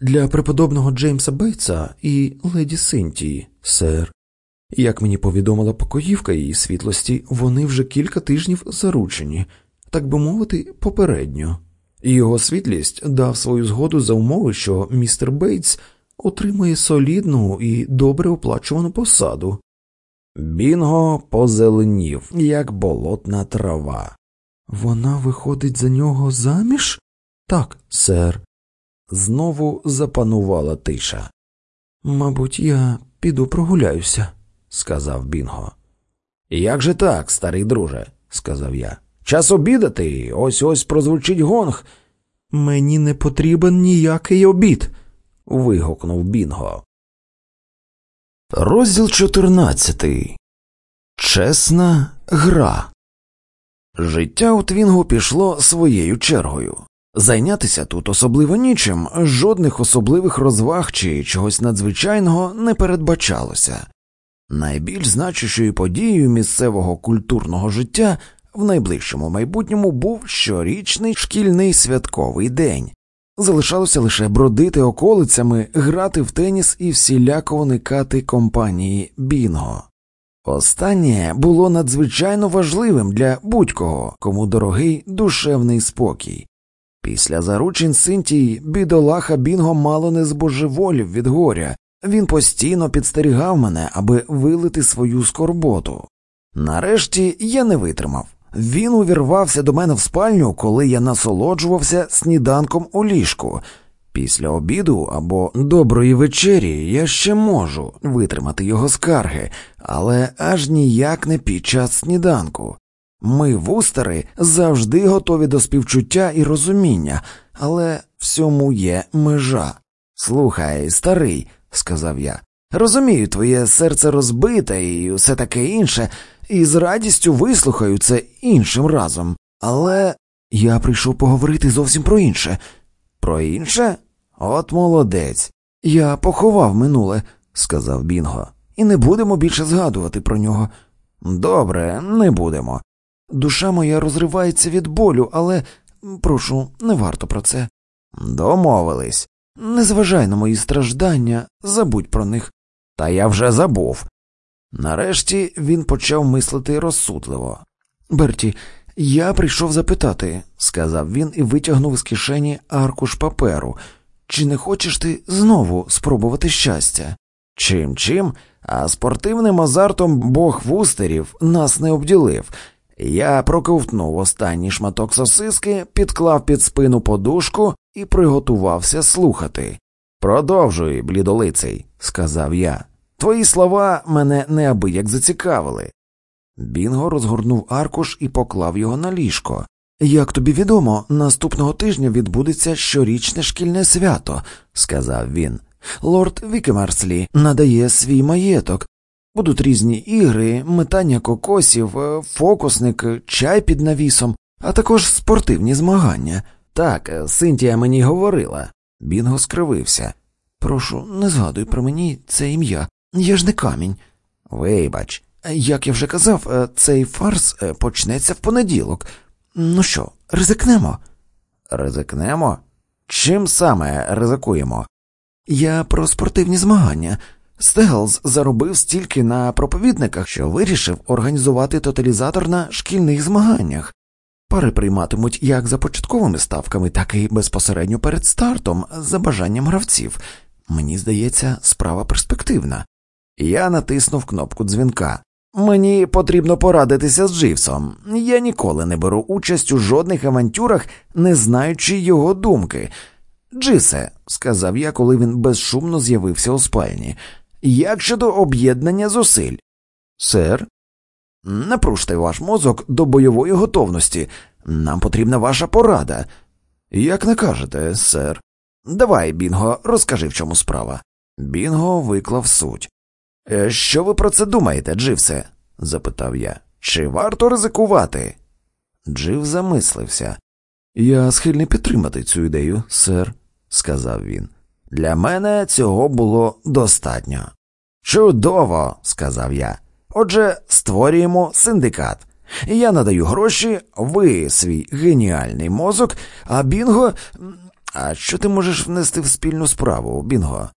Для преподобного Джеймса Бейтса і леді Синтії, сер. Як мені повідомила покоївка її світлості, вони вже кілька тижнів заручені, так би мовити, попередньо. Його світлість дав свою згоду за умови, що містер Бейтс отримує солідну і добре оплачувану посаду. Бінго позеленів, як болотна трава. Вона виходить за нього заміж? Так, сер. Знову запанувала тиша. Мабуть, я піду прогуляюся, сказав Бінго. Як же так, старий друже, сказав я. Час обідати, ось ось прозвучить гонг. Мені не потрібен ніякий обід. вигукнув Бінго. Розділ 14. Чесна гра. Життя у Твінгу пішло своєю чергою. Зайнятися тут особливо нічим, жодних особливих розваг чи чогось надзвичайного не передбачалося. Найбільш значущою подією місцевого культурного життя в найближчому майбутньому був щорічний шкільний святковий день. Залишалося лише бродити околицями, грати в теніс і всіляко уникати компанії Бінго. Останнє було надзвичайно важливим для будь-кого, кому дорогий душевний спокій. Після заручин Синтії бідолаха Бінго мало не збожеволів від горя, він постійно підстерігав мене, аби вилити свою скорботу. Нарешті я не витримав. Він увірвався до мене в спальню, коли я насолоджувався сніданком у ліжку. Після обіду або доброї вечері я ще можу витримати його скарги, але аж ніяк не під час сніданку. Ми, вустери, завжди готові до співчуття і розуміння, але всьому є межа. Слухай, старий, сказав я, розумію, твоє серце розбите і все таке інше, і з радістю вислухаю це іншим разом. Але я прийшов поговорити зовсім про інше. Про інше? От молодець. Я поховав минуле, сказав Бінго, і не будемо більше згадувати про нього. Добре, не будемо. Душа моя розривається від болю, але прошу, не варто про це. Домовились. Не зважай на мої страждання, забудь про них. Та я вже забув. Нарешті він почав мислити розсудливо. Берті, я прийшов запитати, сказав він і витягнув з кишені аркуш паперу. Чи не хочеш ти знову спробувати щастя? Чим чим, а спортивним азартом бог вустерів нас не обділив. Я проковтнув останній шматок сосиски, підклав під спину подушку і приготувався слухати. Продовжуй, блідолицей, сказав я. Твої слова мене неабияк зацікавили. Бінго розгорнув аркуш і поклав його на ліжко. Як тобі відомо, наступного тижня відбудеться щорічне шкільне свято, сказав він. Лорд Вікемарслі надає свій маєток. Будуть різні ігри, метання кокосів, е, фокусник, чай під навісом, а також спортивні змагання. Так, Синтія мені говорила. Бінго скривився. Прошу, не згадуй про мені це ім'я. Я ж не камінь. Вибач, як я вже казав, е, цей фарс е, почнеться в понеділок. Ну що, ризикнемо? Ризикнемо? Чим саме ризикуємо? Я про спортивні змагання. Стеглз заробив стільки на проповідниках, що вирішив організувати тоталізатор на шкільних змаганнях. Пари прийматимуть як за початковими ставками, так і безпосередньо перед стартом, за бажанням гравців. Мені здається, справа перспективна. Я натиснув кнопку дзвінка. Мені потрібно порадитися з Дживсом. Я ніколи не беру участь у жодних авантюрах, не знаючи його думки. Джисе, сказав я, коли він безшумно з'явився у спальні, як щодо об'єднання зусиль? Сер, напружте ваш мозок до бойової готовності. Нам потрібна ваша порада. Як не кажете, сер. Давай, Бінго, розкажи, в чому справа. Бінго виклав суть. «Е, що ви про це думаєте, Дживсе? запитав я. Чи варто ризикувати? Джив замислився. Я схильний підтримати цю ідею, сер, сказав він. Для мене цього було достатньо. Чудово, сказав я. Отже, створюємо синдикат. Я надаю гроші, ви свій геніальний мозок, а Бінго А що ти можеш внести в спільну справу, Бінго?